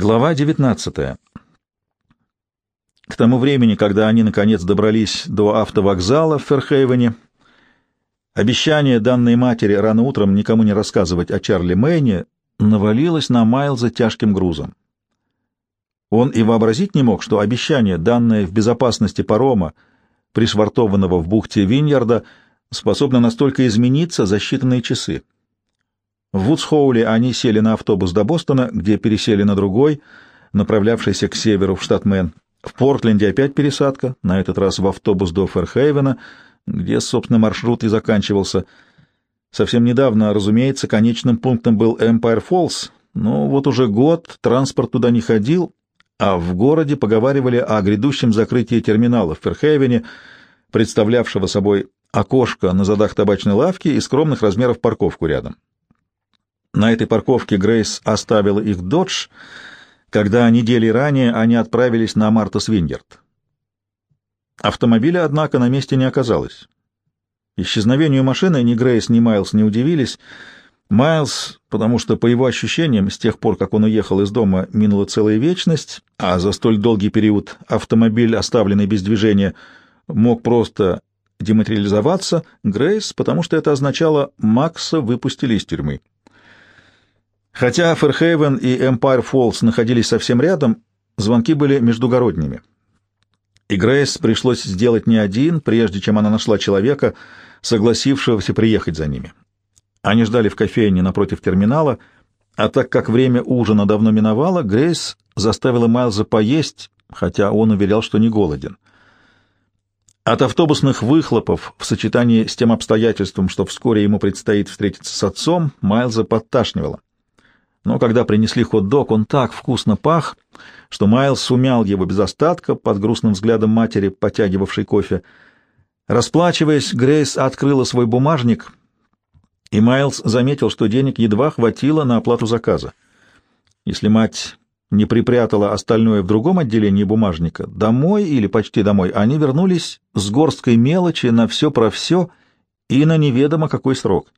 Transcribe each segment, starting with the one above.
Глава 19. К тому времени, когда они наконец добрались до автовокзала в Ферхейвене, обещание данной матери рано утром никому не рассказывать о Чарли Мэйне навалилось на Майлза тяжким грузом. Он и вообразить не мог, что обещание, данное в безопасности парома, пришвартованного в бухте Виньярда, способно настолько измениться за считанные часы. В Вудсхоуле они сели на автобус до Бостона, где пересели на другой, направлявшийся к северу в штат Мэн. В Портленде опять пересадка, на этот раз в автобус до Ферхейвена, где, собственно, маршрут и заканчивался. Совсем недавно, разумеется, конечным пунктом был Эмпайр Фоллс, но вот уже год транспорт туда не ходил, а в городе поговаривали о грядущем закрытии терминала в Ферхейвене, представлявшего собой окошко на задах табачной лавки и скромных размеров парковку рядом. На этой парковке Грейс оставила их «Додж», когда недели ранее они отправились на Мартас Вингерт. Автомобиля, однако, на месте не оказалось. Исчезновению машины ни Грейс, ни Майлз не удивились. Майлз, потому что, по его ощущениям, с тех пор, как он уехал из дома, минула целая вечность, а за столь долгий период автомобиль, оставленный без движения, мог просто дематериализоваться, Грейс, потому что это означало «Макса выпустили из тюрьмы». Хотя Ферхейвен и Эмпайр Фоллс находились совсем рядом, звонки были междугородними. И Грейс пришлось сделать не один, прежде чем она нашла человека, согласившегося приехать за ними. Они ждали в кофейне напротив терминала, а так как время ужина давно миновало, Грейс заставила Майлза поесть, хотя он уверял, что не голоден. От автобусных выхлопов в сочетании с тем обстоятельством, что вскоре ему предстоит встретиться с отцом, Майлза подташнивало. Но когда принесли хот-дог, он так вкусно пах, что Майлз сумял его без остатка под грустным взглядом матери, потягивавшей кофе. Расплачиваясь, Грейс открыла свой бумажник, и Майлз заметил, что денег едва хватило на оплату заказа. Если мать не припрятала остальное в другом отделении бумажника, домой или почти домой, они вернулись с горсткой мелочи на все про все и на неведомо какой срок.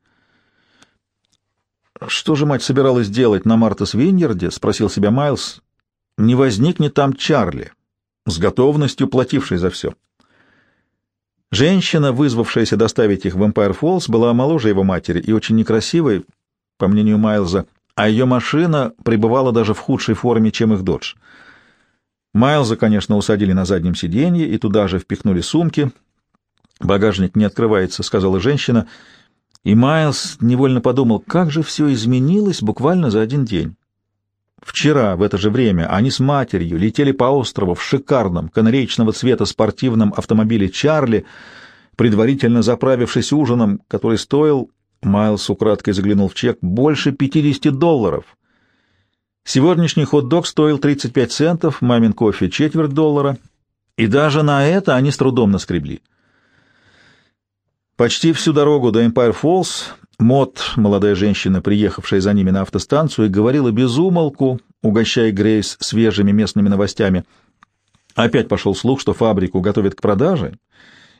Что же мать собиралась делать на Мартас Виньерде, спросил себя Майлз. Не возникнет там Чарли, с готовностью плативший за все. Женщина, вызвавшаяся доставить их в Эмпайр Фоллс, была моложе его матери и очень некрасивой, по мнению Майлза, а ее машина пребывала даже в худшей форме, чем их додж. Майлза, конечно, усадили на заднем сиденье и туда же впихнули сумки. «Багажник не открывается», — сказала женщина, — и Майлз невольно подумал, как же все изменилось буквально за один день. Вчера, в это же время, они с матерью летели по острову в шикарном, канареечного цвета спортивном автомобиле «Чарли», предварительно заправившись ужином, который стоил, Майлз украдкой заглянул в чек, больше 50 долларов. Сегодняшний хот-дог стоил 35 центов, мамин кофе — четверть доллара, и даже на это они с трудом наскребли. Почти всю дорогу до Empire Falls Мот, молодая женщина, приехавшая за ними на автостанцию, говорила без умолку, угощая Грейс свежими местными новостями. Опять пошел слух, что фабрику готовят к продаже,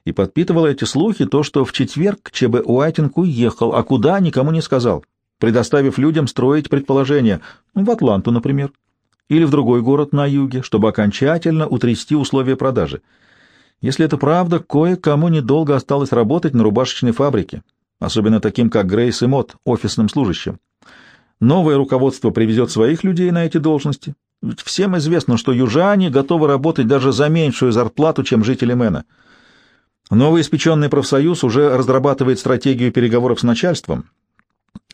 и подпитывало эти слухи то, что в четверг ЧБ Уайтинг уехал, а куда никому не сказал, предоставив людям строить предположения, в Атланту, например, или в другой город на юге, чтобы окончательно утрясти условия продажи. Если это правда, кое-кому недолго осталось работать на рубашечной фабрике, особенно таким, как Грейс и Мот, офисным служащим. Новое руководство привезет своих людей на эти должности. Ведь всем известно, что южане готовы работать даже за меньшую зарплату, чем жители Мэна. Новый испеченный профсоюз уже разрабатывает стратегию переговоров с начальством.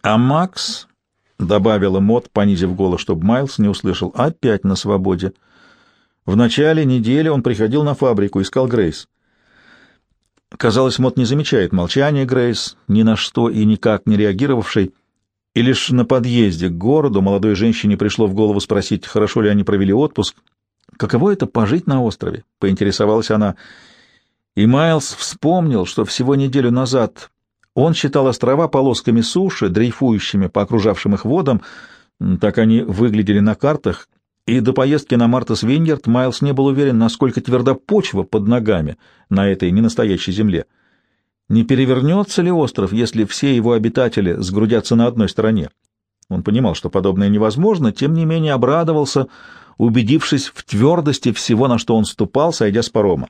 А Макс, — добавила Мот, понизив голос, чтобы Майлз не услышал, — опять на свободе. — в начале недели он приходил на фабрику, искал Грейс. Казалось, Мот не замечает молчания Грейс, ни на что и никак не реагировавшей, и лишь на подъезде к городу молодой женщине пришло в голову спросить, хорошо ли они провели отпуск. «Каково это — пожить на острове?» — поинтересовалась она. И Майлз вспомнил, что всего неделю назад он считал острова полосками суши, дрейфующими по окружавшим их водам, так они выглядели на картах, и до поездки на Мартас Виньерд Майлз не был уверен, насколько тверда почва под ногами на этой ненастоящей земле. Не перевернется ли остров, если все его обитатели сгрудятся на одной стороне? Он понимал, что подобное невозможно, тем не менее обрадовался, убедившись в твердости всего, на что он ступал, сойдя с парома.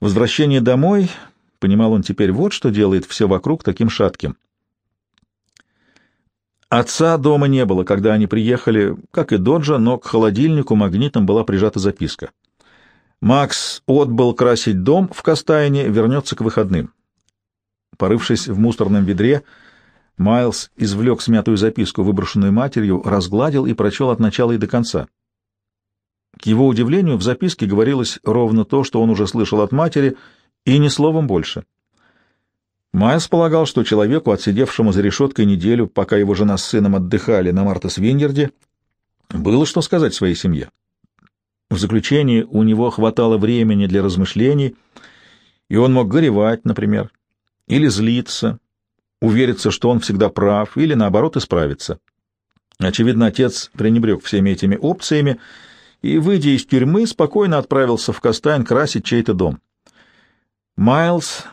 Возвращение домой, понимал он теперь, вот что делает все вокруг таким шатким. Отца дома не было, когда они приехали, как и Доджа, но к холодильнику магнитом была прижата записка. Макс отбыл красить дом в Кастайне, вернется к выходным. Порывшись в мусорном ведре, Майлз извлек смятую записку, выброшенную матерью, разгладил и прочел от начала и до конца. К его удивлению, в записке говорилось ровно то, что он уже слышал от матери, и ни словом больше. Майлз полагал, что человеку, отсидевшему за решеткой неделю, пока его жена с сыном отдыхали на Мартас-Виньерде, было что сказать своей семье. В заключении у него хватало времени для размышлений, и он мог горевать, например, или злиться, увериться, что он всегда прав, или, наоборот, исправиться. Очевидно, отец пренебрег всеми этими опциями и, выйдя из тюрьмы, спокойно отправился в Кастайн красить чей-то дом. Майлз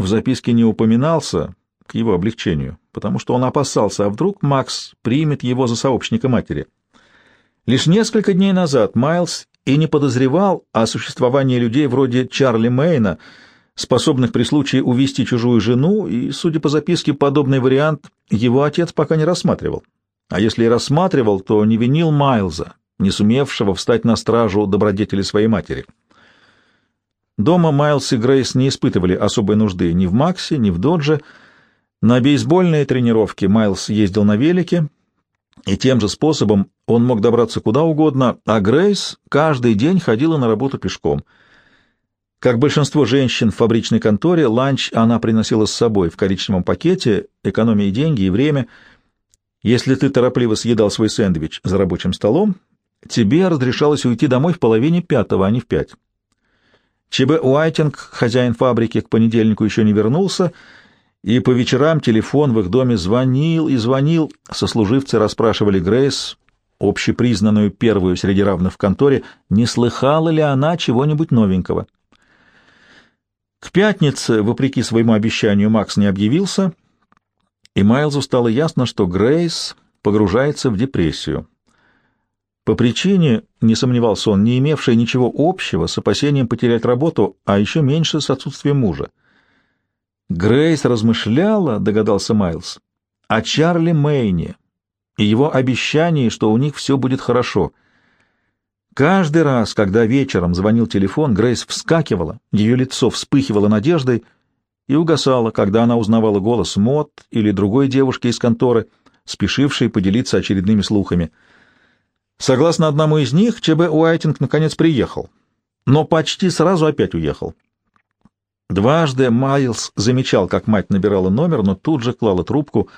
в записке не упоминался к его облегчению, потому что он опасался, а вдруг Макс примет его за сообщника матери. Лишь несколько дней назад Майлз и не подозревал о существовании людей вроде Чарли Мейна, способных при случае увести чужую жену, и, судя по записке, подобный вариант его отец пока не рассматривал. А если и рассматривал, то не винил Майлза, не сумевшего встать на стражу добродетели своей матери. Дома Майлз и Грейс не испытывали особой нужды ни в Максе, ни в Додже. На бейсбольные тренировки Майлз ездил на велике, и тем же способом он мог добраться куда угодно, а Грейс каждый день ходила на работу пешком. Как большинство женщин в фабричной конторе, ланч она приносила с собой в коричневом пакете, экономия деньги и время. Если ты торопливо съедал свой сэндвич за рабочим столом, тебе разрешалось уйти домой в половине пятого, а не в пять. ЧБ Уайтинг, хозяин фабрики, к понедельнику еще не вернулся, и по вечерам телефон в их доме звонил и звонил. Сослуживцы расспрашивали Грейс, общепризнанную первую среди равных в конторе, не слыхала ли она чего-нибудь новенького. К пятнице, вопреки своему обещанию, Макс не объявился, и Майлзу стало ясно, что Грейс погружается в депрессию по причине, не сомневался он, не имевшей ничего общего с опасением потерять работу, а еще меньше с отсутствием мужа. Грейс размышляла, догадался Майлз, о Чарли Мэйне и его обещании, что у них все будет хорошо. Каждый раз, когда вечером звонил телефон, Грейс вскакивала, ее лицо вспыхивало надеждой и угасало, когда она узнавала голос Мот или другой девушки из конторы, спешившей поделиться очередными слухами — Согласно одному из них, ЧБ Уайтинг наконец приехал, но почти сразу опять уехал. Дважды Майлз замечал, как мать набирала номер, но тут же клала трубку.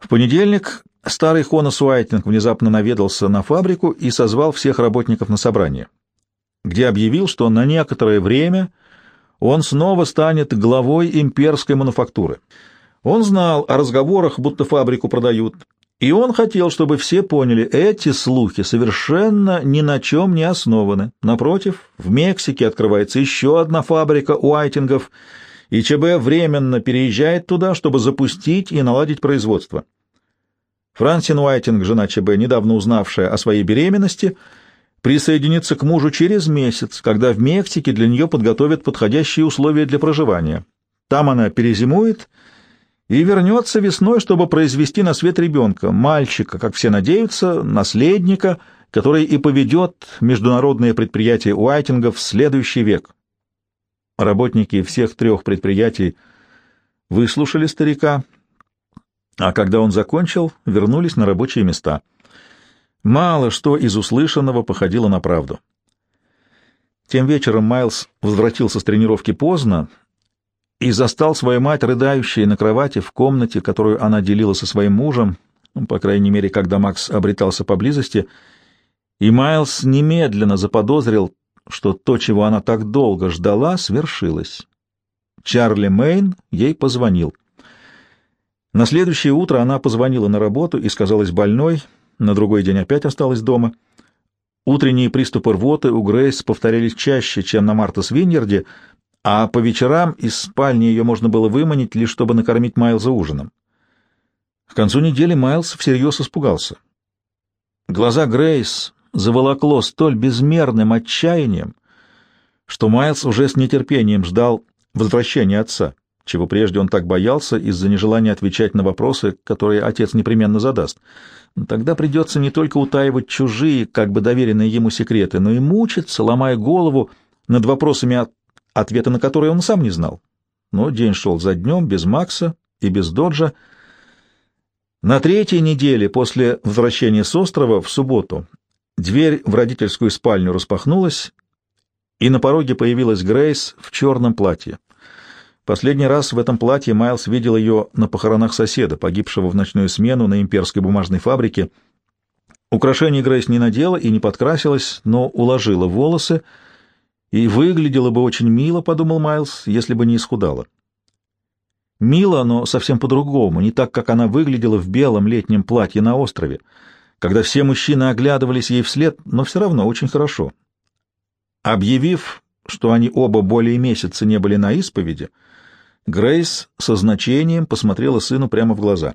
В понедельник старый Хонас Уайтинг внезапно наведался на фабрику и созвал всех работников на собрание, где объявил, что на некоторое время он снова станет главой имперской мануфактуры. Он знал о разговорах, будто фабрику продают, и он хотел, чтобы все поняли, эти слухи совершенно ни на чем не основаны. Напротив, в Мексике открывается еще одна фабрика уайтингов, и ЧБ временно переезжает туда, чтобы запустить и наладить производство. Франсин Уайтинг, жена ЧБ, недавно узнавшая о своей беременности, присоединится к мужу через месяц, когда в Мексике для нее подготовят подходящие условия для проживания. Там она перезимует и вернется весной, чтобы произвести на свет ребенка, мальчика, как все надеются, наследника, который и поведет международное предприятие Уайтингов в следующий век. Работники всех трех предприятий выслушали старика, а когда он закончил, вернулись на рабочие места. Мало что из услышанного походило на правду. Тем вечером Майлз возвратился с тренировки поздно, и застал свою мать, рыдающей на кровати в комнате, которую она делила со своим мужем, ну, по крайней мере, когда Макс обретался поблизости, и Майлз немедленно заподозрил, что то, чего она так долго ждала, свершилось. Чарли Мейн ей позвонил. На следующее утро она позвонила на работу и сказалась больной, на другой день опять осталась дома. Утренние приступы рвоты у Грейс повторялись чаще, чем на Мартас Виньерде — а по вечерам из спальни ее можно было выманить, лишь чтобы накормить Майлза ужином. К концу недели Майлз всерьез испугался. Глаза Грейс заволокло столь безмерным отчаянием, что Майлз уже с нетерпением ждал возвращения отца, чего прежде он так боялся из-за нежелания отвечать на вопросы, которые отец непременно задаст. Тогда придется не только утаивать чужие, как бы доверенные ему секреты, но и мучиться, ломая голову над вопросами, ответа на которые он сам не знал. Но день шел за днем, без Макса и без Доджа. На третьей неделе после возвращения с острова в субботу дверь в родительскую спальню распахнулась, и на пороге появилась Грейс в черном платье. Последний раз в этом платье Майлз видел ее на похоронах соседа, погибшего в ночную смену на имперской бумажной фабрике. Украшений Грейс не надела и не подкрасилась, но уложила волосы, и выглядела бы очень мило, — подумал Майлз, — если бы не исхудала. Мило, но совсем по-другому, не так, как она выглядела в белом летнем платье на острове, когда все мужчины оглядывались ей вслед, но все равно очень хорошо. Объявив, что они оба более месяца не были на исповеди, Грейс со значением посмотрела сыну прямо в глаза.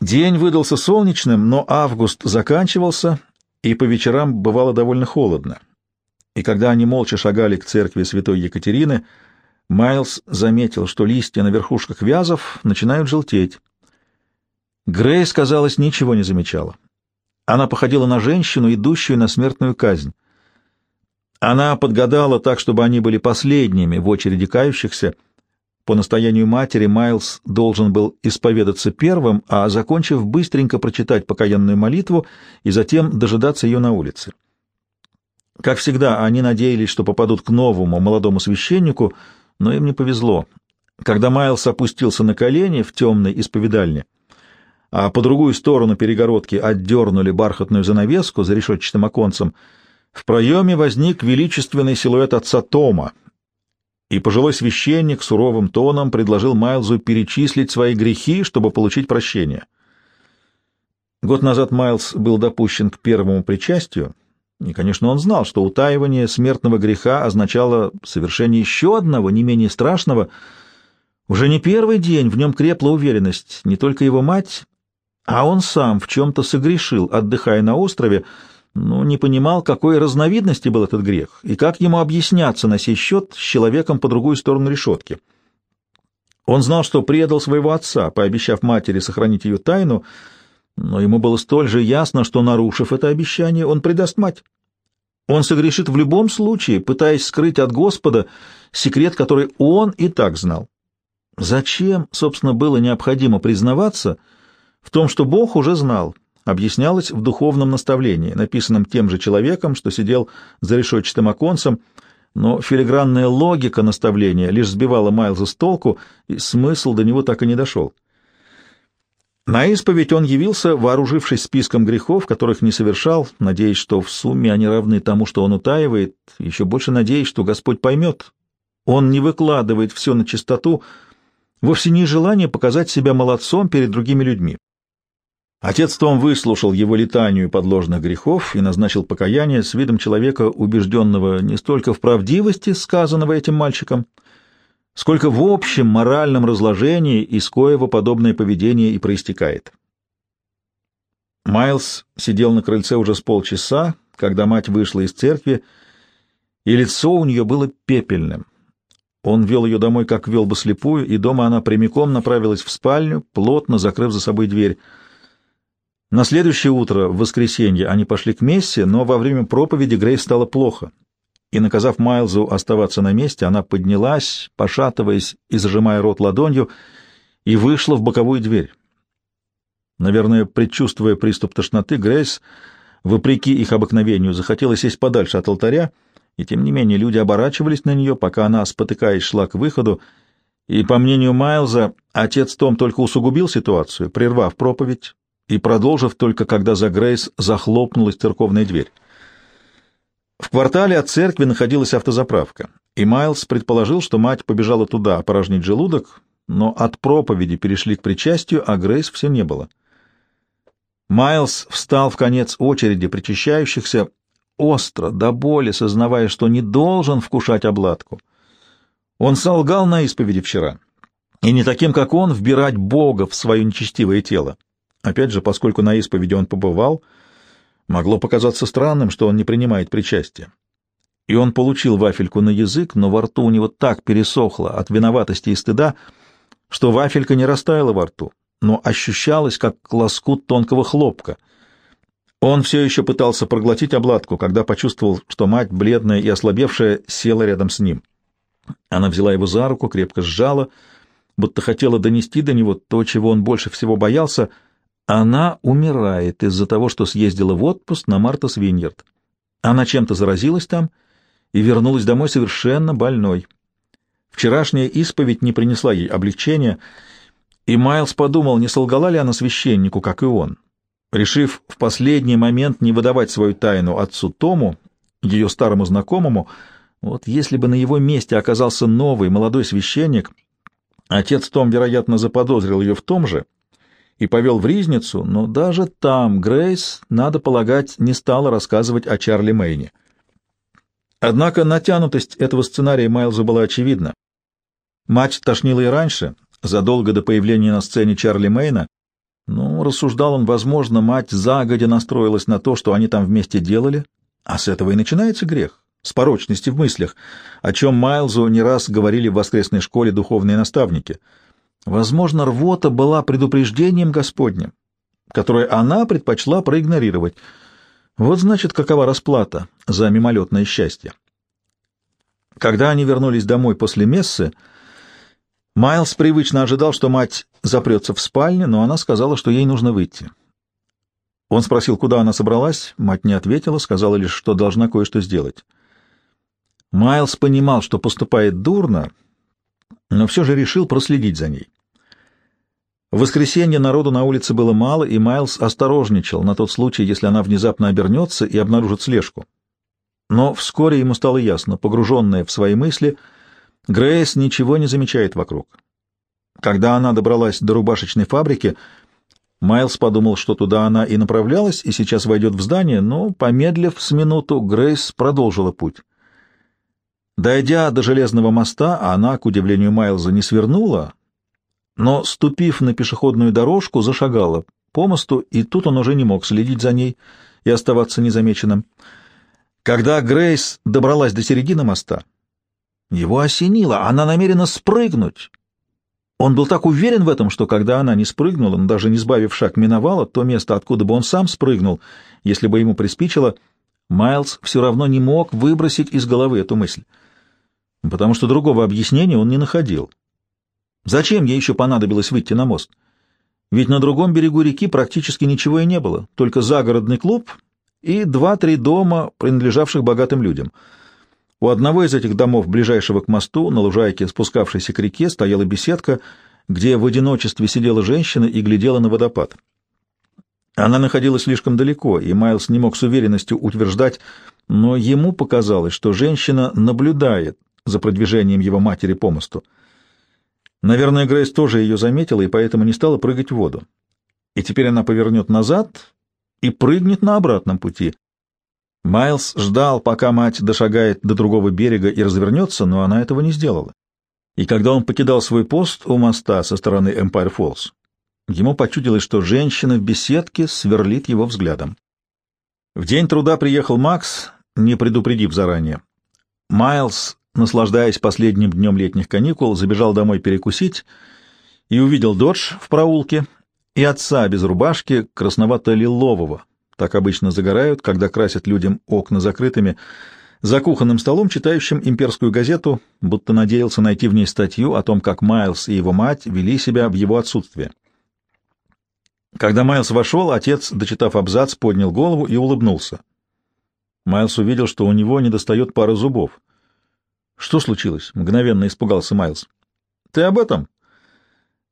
День выдался солнечным, но август заканчивался, и по вечерам бывало довольно холодно. И когда они молча шагали к церкви святой Екатерины, Майлз заметил, что листья на верхушках вязов начинают желтеть. Грейс, казалось, ничего не замечала. Она походила на женщину, идущую на смертную казнь. Она подгадала так, чтобы они были последними в очереди кающихся. По настоянию матери Майлз должен был исповедаться первым, а, закончив, быстренько прочитать покаянную молитву и затем дожидаться ее на улице. Как всегда, они надеялись, что попадут к новому молодому священнику, но им не повезло. Когда Майлз опустился на колени в темной исповедальне, а по другую сторону перегородки отдернули бархатную занавеску за решетчатым оконцем, в проеме возник величественный силуэт отца Тома, и пожилой священник суровым тоном предложил Майлзу перечислить свои грехи, чтобы получить прощение. Год назад Майлз был допущен к первому причастию, и, конечно, он знал, что утаивание смертного греха означало совершение еще одного, не менее страшного. Уже не первый день в нем крепла уверенность, не только его мать, а он сам в чем-то согрешил, отдыхая на острове, но не понимал, какой разновидности был этот грех, и как ему объясняться на сей счет с человеком по другую сторону решетки. Он знал, что предал своего отца, пообещав матери сохранить ее тайну, но ему было столь же ясно, что, нарушив это обещание, он предаст мать. Он согрешит в любом случае, пытаясь скрыть от Господа секрет, который он и так знал. Зачем, собственно, было необходимо признаваться в том, что Бог уже знал, объяснялось в духовном наставлении, написанном тем же человеком, что сидел за решетчатым оконцем, но филигранная логика наставления лишь сбивала Майлза с толку, и смысл до него так и не дошел. На исповедь он явился, вооружившись списком грехов, которых не совершал, надеясь, что в сумме они равны тому, что он утаивает, еще больше надеясь, что Господь поймет. Он не выкладывает все на чистоту, вовсе не желание показать себя молодцом перед другими людьми. Отец Том выслушал его летанию подложных грехов и назначил покаяние с видом человека, убежденного не столько в правдивости сказанного этим мальчиком, сколько в общем моральном разложении, из коего подобное поведение и проистекает. Майлз сидел на крыльце уже с полчаса, когда мать вышла из церкви, и лицо у нее было пепельным. Он вел ее домой, как вел бы слепую, и дома она прямиком направилась в спальню, плотно закрыв за собой дверь. На следующее утро, в воскресенье, они пошли к мессе, но во время проповеди Грейс стало плохо — и, наказав Майлзу оставаться на месте, она поднялась, пошатываясь и зажимая рот ладонью, и вышла в боковую дверь. Наверное, предчувствуя приступ тошноты, Грейс, вопреки их обыкновению, захотела сесть подальше от алтаря, и тем не менее люди оборачивались на нее, пока она, спотыкаясь, шла к выходу, и, по мнению Майлза, отец Том только усугубил ситуацию, прервав проповедь и продолжив только, когда за Грейс захлопнулась церковная дверь. В квартале от церкви находилась автозаправка, и Майлз предположил, что мать побежала туда опорожнить желудок, но от проповеди перешли к причастию, а Грейс все не было. Майлз встал в конец очереди причащающихся, остро, до боли, сознавая, что не должен вкушать обладку. Он солгал на исповеди вчера. и не таким, как он, вбирать Бога в свое нечестивое тело. Опять же, поскольку на исповеди он побывал, могло показаться странным, что он не принимает причастия. И он получил вафельку на язык, но во рту у него так пересохло от виноватости и стыда, что вафелька не растаяла во рту, но ощущалась, как лоскут тонкого хлопка. Он все еще пытался проглотить обладку, когда почувствовал, что мать, бледная и ослабевшая, села рядом с ним. Она взяла его за руку, крепко сжала, будто хотела донести до него то, чего он больше всего боялся. Она умирает из-за того, что съездила в отпуск на Марта Виньерд. Она чем-то заразилась там и вернулась домой совершенно больной. Вчерашняя исповедь не принесла ей облегчения, и Майлз подумал, не солгала ли она священнику, как и он. Решив в последний момент не выдавать свою тайну отцу Тому, ее старому знакомому, вот если бы на его месте оказался новый молодой священник, отец Том, вероятно, заподозрил ее в том же и повел в ризницу, но даже там Грейс, надо полагать, не стала рассказывать о Чарли Мэйне. Однако натянутость этого сценария Майлзу была очевидна. Мать тошнила и раньше, задолго до появления на сцене Чарли Мэйна. Ну, рассуждал он, возможно, мать загодя настроилась на то, что они там вместе делали, а с этого и начинается грех, с порочности в мыслях, о чем Майлзу не раз говорили в воскресной школе духовные наставники. Возможно, рвота была предупреждением Господним, которое она предпочла проигнорировать. Вот значит, какова расплата за мимолетное счастье. Когда они вернулись домой после мессы, Майлз привычно ожидал, что мать запрется в спальне, но она сказала, что ей нужно выйти. Он спросил, куда она собралась, мать не ответила, сказала лишь, что должна кое-что сделать. Майлз понимал, что поступает дурно, но все же решил проследить за ней. В воскресенье народу на улице было мало, и Майлз осторожничал на тот случай, если она внезапно обернется и обнаружит слежку. Но вскоре ему стало ясно, погруженная в свои мысли — Грейс ничего не замечает вокруг. Когда она добралась до рубашечной фабрики, Майлз подумал, что туда она и направлялась, и сейчас войдет в здание, но, помедлив с минуту, Грейс продолжила путь. Дойдя до железного моста, она, к удивлению Майлза, не свернула, но, ступив на пешеходную дорожку, зашагала по мосту, и тут он уже не мог следить за ней и оставаться незамеченным. Когда Грейс добралась до середины моста, его осенило, она намерена спрыгнуть. Он был так уверен в этом, что когда она не спрыгнула, но даже не сбавив шаг миновала то место, откуда бы он сам спрыгнул, если бы ему приспичило, Майлз все равно не мог выбросить из головы эту мысль, потому что другого объяснения он не находил. Зачем ей еще понадобилось выйти на мост? Ведь на другом берегу реки практически ничего и не было, только загородный клуб и два-три дома, принадлежавших богатым людям — у одного из этих домов, ближайшего к мосту, на лужайке, спускавшейся к реке, стояла беседка, где в одиночестве сидела женщина и глядела на водопад. Она находилась слишком далеко, и Майлз не мог с уверенностью утверждать, но ему показалось, что женщина наблюдает за продвижением его матери по мосту. Наверное, Грейс тоже ее заметила и поэтому не стала прыгать в воду. И теперь она повернет назад и прыгнет на обратном пути. Майлз ждал, пока мать дошагает до другого берега и развернется, но она этого не сделала. И когда он покидал свой пост у моста со стороны Эмпайр Фоллс, ему почудилось, что женщина в беседке сверлит его взглядом. В день труда приехал Макс, не предупредив заранее. Майлз, наслаждаясь последним днем летних каникул, забежал домой перекусить и увидел Додж в проулке и отца без рубашки красновато-лилового, так обычно загорают, когда красят людям окна закрытыми, за кухонным столом, читающим имперскую газету, будто надеялся найти в ней статью о том, как Майлз и его мать вели себя в его отсутствие. Когда Майлз вошел, отец, дочитав абзац, поднял голову и улыбнулся. Майлз увидел, что у него недостает пары зубов. «Что случилось?» — мгновенно испугался Майлз. «Ты об этом?»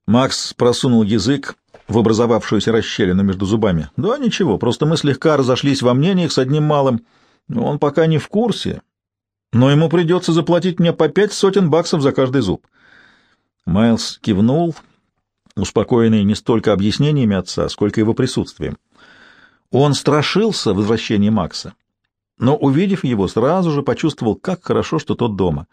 Макс просунул язык в образовавшуюся расщелину между зубами. «Да ничего, просто мы слегка разошлись во мнениях с одним малым. Он пока не в курсе, но ему придется заплатить мне по пять сотен баксов за каждый зуб». Майлз кивнул, успокоенный не столько объяснениями отца, сколько его присутствием. Он страшился возвращения Макса, но, увидев его, сразу же почувствовал, как хорошо, что тот дома.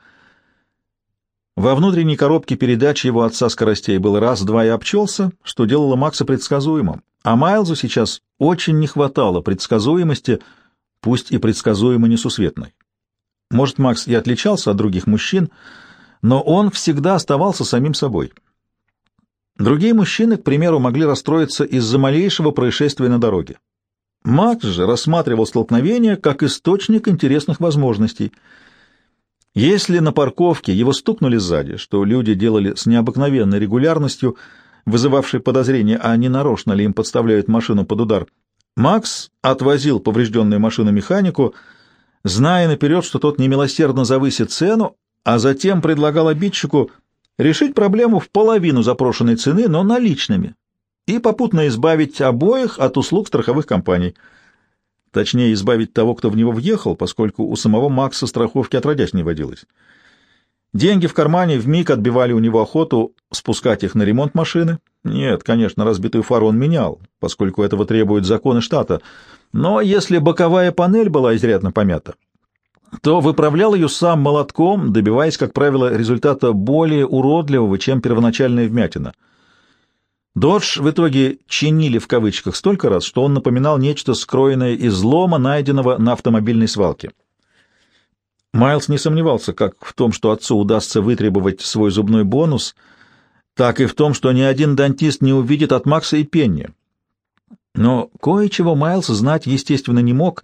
Во внутренней коробке передач его отца скоростей был раз-два и обчелся, что делало Макса предсказуемым. А Майлзу сейчас очень не хватало предсказуемости, пусть и предсказуемо несусветной. Может, Макс и отличался от других мужчин, но он всегда оставался самим собой. Другие мужчины, к примеру, могли расстроиться из-за малейшего происшествия на дороге. Макс же рассматривал столкновение как источник интересных возможностей — если на парковке его стукнули сзади, что люди делали с необыкновенной регулярностью, вызывавшей подозрение, а не нарочно ли им подставляют машину под удар, Макс отвозил поврежденную машину механику, зная наперед, что тот немилосердно завысит цену, а затем предлагал обидчику решить проблему в половину запрошенной цены, но наличными, и попутно избавить обоих от услуг страховых компаний — Точнее, избавить того, кто в него въехал, поскольку у самого Макса страховки отродясь не водилось. Деньги в кармане вмиг отбивали у него охоту спускать их на ремонт машины. Нет, конечно, разбитую фару он менял, поскольку этого требуют законы штата. Но если боковая панель была изрядно помята, то выправлял ее сам молотком, добиваясь, как правило, результата более уродливого, чем первоначальная вмятина — Додж в итоге «чинили» в кавычках столько раз, что он напоминал нечто скроенное из лома, найденного на автомобильной свалке. Майлз не сомневался как в том, что отцу удастся вытребовать свой зубной бонус, так и в том, что ни один дантист не увидит от Макса и Пенни. Но кое-чего Майлз знать, естественно, не мог,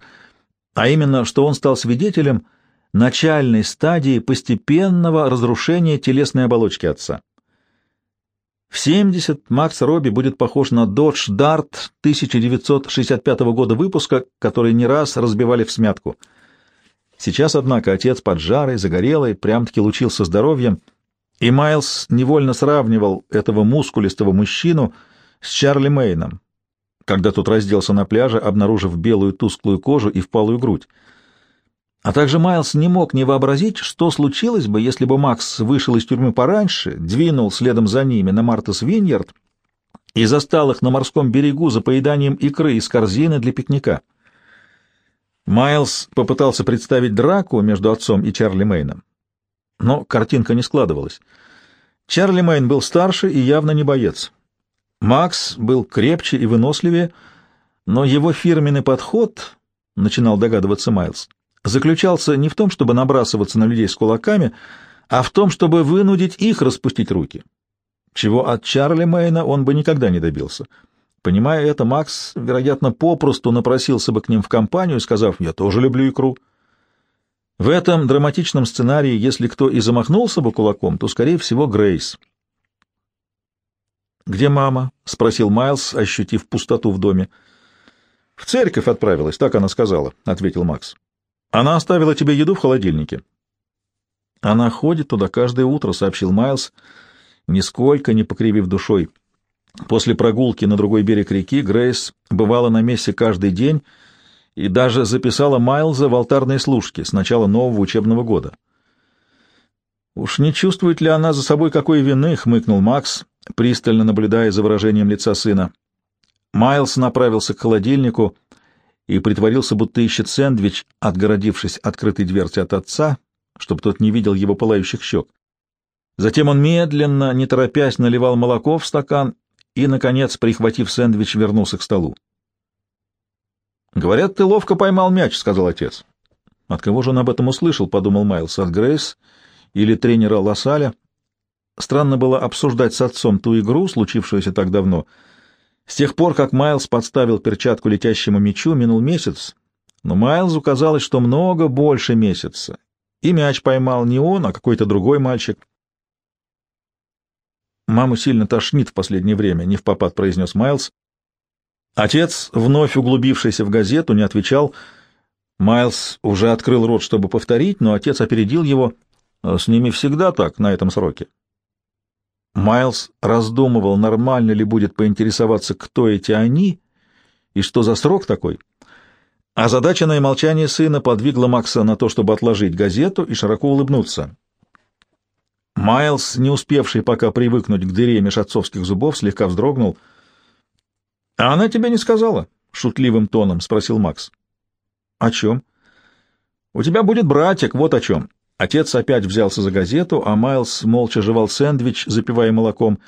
а именно, что он стал свидетелем начальной стадии постепенного разрушения телесной оболочки отца. В 70 Макс Робби будет похож на Dodge Dart 1965 года выпуска, который не раз разбивали в смятку. Сейчас, однако, отец поджарый, загорелый, прям-таки лучился здоровьем, и Майлз невольно сравнивал этого мускулистого мужчину с Чарли Мейном, когда тот разделся на пляже, обнаружив белую тусклую кожу и впалую грудь. А также Майлз не мог не вообразить, что случилось бы, если бы Макс вышел из тюрьмы пораньше, двинул следом за ними на Мартас Виньярд и застал их на морском берегу за поеданием икры из корзины для пикника. Майлз попытался представить драку между отцом и Чарли Мейном, но картинка не складывалась. Чарли Мейн был старше и явно не боец. Макс был крепче и выносливее, но его фирменный подход, — начинал догадываться Майлз, заключался не в том, чтобы набрасываться на людей с кулаками, а в том, чтобы вынудить их распустить руки, чего от Чарли Мэйна он бы никогда не добился. Понимая это, Макс, вероятно, попросту напросился бы к ним в компанию, сказав «я тоже люблю икру». В этом драматичном сценарии, если кто и замахнулся бы кулаком, то, скорее всего, Грейс. «Где мама?» — спросил Майлз, ощутив пустоту в доме. «В церковь отправилась, так она сказала», — ответил Макс. Она оставила тебе еду в холодильнике. Она ходит туда каждое утро, сообщил Майлз, нисколько не покривив душой. После прогулки на другой берег реки Грейс бывала на месте каждый день и даже записала Майлза в алтарные служки с начала нового учебного года. «Уж не чувствует ли она за собой какой вины?» — хмыкнул Макс, пристально наблюдая за выражением лица сына. Майлз направился к холодильнику — и притворился, будто ищет сэндвич, отгородившись открытой дверцей от отца, чтобы тот не видел его пылающих щек. Затем он медленно, не торопясь, наливал молоко в стакан и, наконец, прихватив сэндвич, вернулся к столу. «Говорят, ты ловко поймал мяч», — сказал отец. «От кого же он об этом услышал?» — подумал Майлз. «От Грейс или тренера Лассаля?» Странно было обсуждать с отцом ту игру, случившуюся так давно — с тех пор, как Майлз подставил перчатку летящему мячу, минул месяц, но Майлзу казалось, что много больше месяца. И мяч поймал не он, а какой-то другой мальчик. «Маму сильно тошнит в последнее время», — не в попад произнес Майлз. Отец, вновь углубившийся в газету, не отвечал. Майлз уже открыл рот, чтобы повторить, но отец опередил его. «С ними всегда так, на этом сроке. Майлз раздумывал, нормально ли будет поинтересоваться, кто эти они и что за срок такой. А задаченное молчание сына подвигло Макса на то, чтобы отложить газету и широко улыбнуться. Майлз, не успевший пока привыкнуть к дыре меж отцовских зубов, слегка вздрогнул. — А она тебе не сказала? — шутливым тоном спросил Макс. — О чем? — У тебя будет братик, вот о чем. Отец опять взялся за газету, а Майлз молча жевал сэндвич, запивая молоком.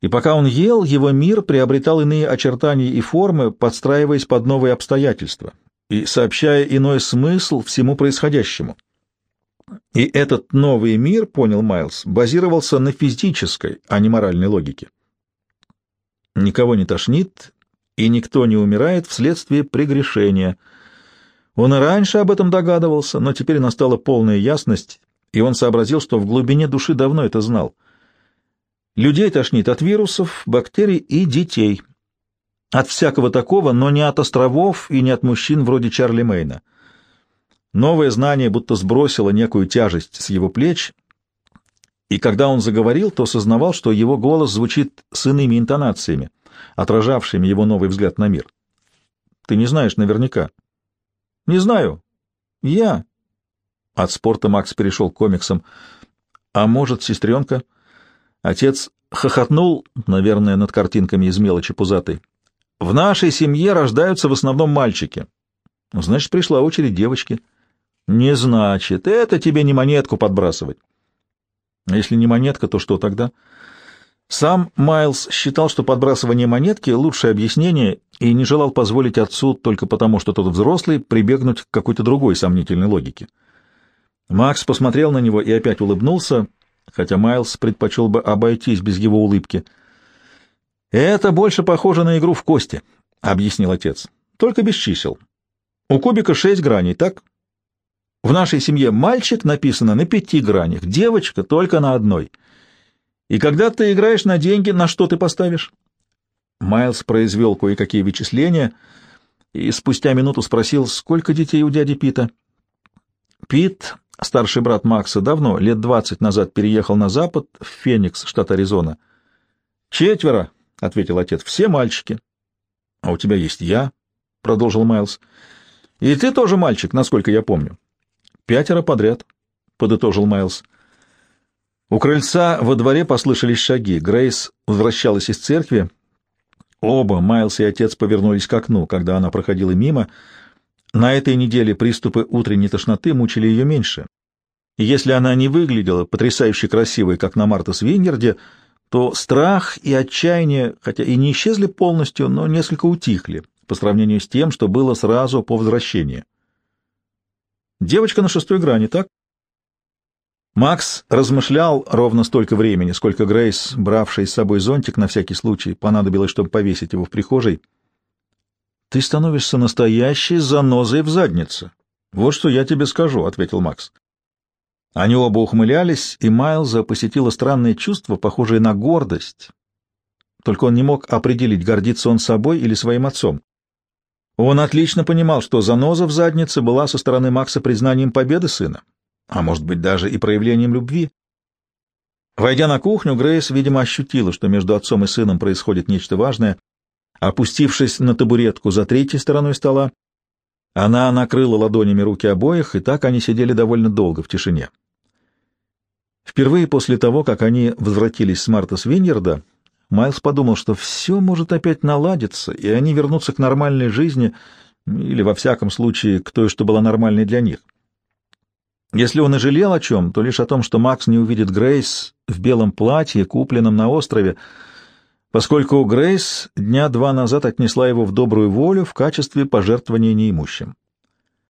И пока он ел, его мир приобретал иные очертания и формы, подстраиваясь под новые обстоятельства и сообщая иной смысл всему происходящему. И этот новый мир, понял Майлз, базировался на физической, а не моральной логике. Никого не тошнит, и никто не умирает вследствие прегрешения. Он и раньше об этом догадывался, но теперь настала полная ясность, и он сообразил, что в глубине души давно это знал. Людей тошнит от вирусов, бактерий и детей. От всякого такого, но не от островов и не от мужчин вроде Чарли Мейна. Новое знание будто сбросило некую тяжесть с его плеч, и когда он заговорил, то сознавал, что его голос звучит с иными интонациями, отражавшими его новый взгляд на мир. «Ты не знаешь наверняка». «Не знаю. Я». От спорта Макс перешел к комиксам. «А может, сестренка?» Отец хохотнул, наверное, над картинками из мелочи пузатой. «В нашей семье рождаются в основном мальчики». «Значит, пришла очередь девочки». Не значит, это тебе не монетку подбрасывать. Если не монетка, то что тогда? Сам Майлз считал, что подбрасывание монетки — лучшее объяснение, и не желал позволить отцу только потому, что тот взрослый, прибегнуть к какой-то другой сомнительной логике. Макс посмотрел на него и опять улыбнулся, хотя Майлз предпочел бы обойтись без его улыбки. «Это больше похоже на игру в кости», — объяснил отец. «Только без чисел. У кубика шесть граней, так? В нашей семье мальчик написано на пяти гранях, девочка только на одной. И когда ты играешь на деньги, на что ты поставишь? Майлз произвел кое-какие вычисления и спустя минуту спросил, сколько детей у дяди Пита. Пит, старший брат Макса, давно, лет двадцать назад, переехал на запад, в Феникс, штат Аризона. «Четверо», — ответил отец, — «все мальчики». «А у тебя есть я», — продолжил Майлз. «И ты тоже мальчик, насколько я помню». Пятеро подряд, — подытожил Майлз. У крыльца во дворе послышались шаги. Грейс возвращалась из церкви. Оба, Майлз и отец, повернулись к окну, когда она проходила мимо. На этой неделе приступы утренней тошноты мучили ее меньше. И если она не выглядела потрясающе красивой, как на Марта Свиньерде, то страх и отчаяние, хотя и не исчезли полностью, но несколько утихли по сравнению с тем, что было сразу по возвращении. Девочка на шестой грани, так? Макс размышлял ровно столько времени, сколько Грейс, бравший с собой зонтик на всякий случай, понадобилось, чтобы повесить его в прихожей. «Ты становишься настоящей занозой в заднице. Вот что я тебе скажу», — ответил Макс. Они оба ухмылялись, и Майлза посетило странное чувство, похожее на гордость. Только он не мог определить, гордится он собой или своим отцом. Он отлично понимал, что заноза в заднице была со стороны Макса признанием победы сына, а может быть даже и проявлением любви. Войдя на кухню, Грейс, видимо, ощутила, что между отцом и сыном происходит нечто важное. Опустившись на табуретку за третьей стороной стола, она накрыла ладонями руки обоих, и так они сидели довольно долго в тишине. Впервые после того, как они возвратились с Марта Свиньерда, Майлз подумал, что все может опять наладиться, и они вернутся к нормальной жизни, или, во всяком случае, к той, что была нормальной для них. Если он и жалел о чем, то лишь о том, что Макс не увидит Грейс в белом платье, купленном на острове, поскольку Грейс дня два назад отнесла его в добрую волю в качестве пожертвования неимущим.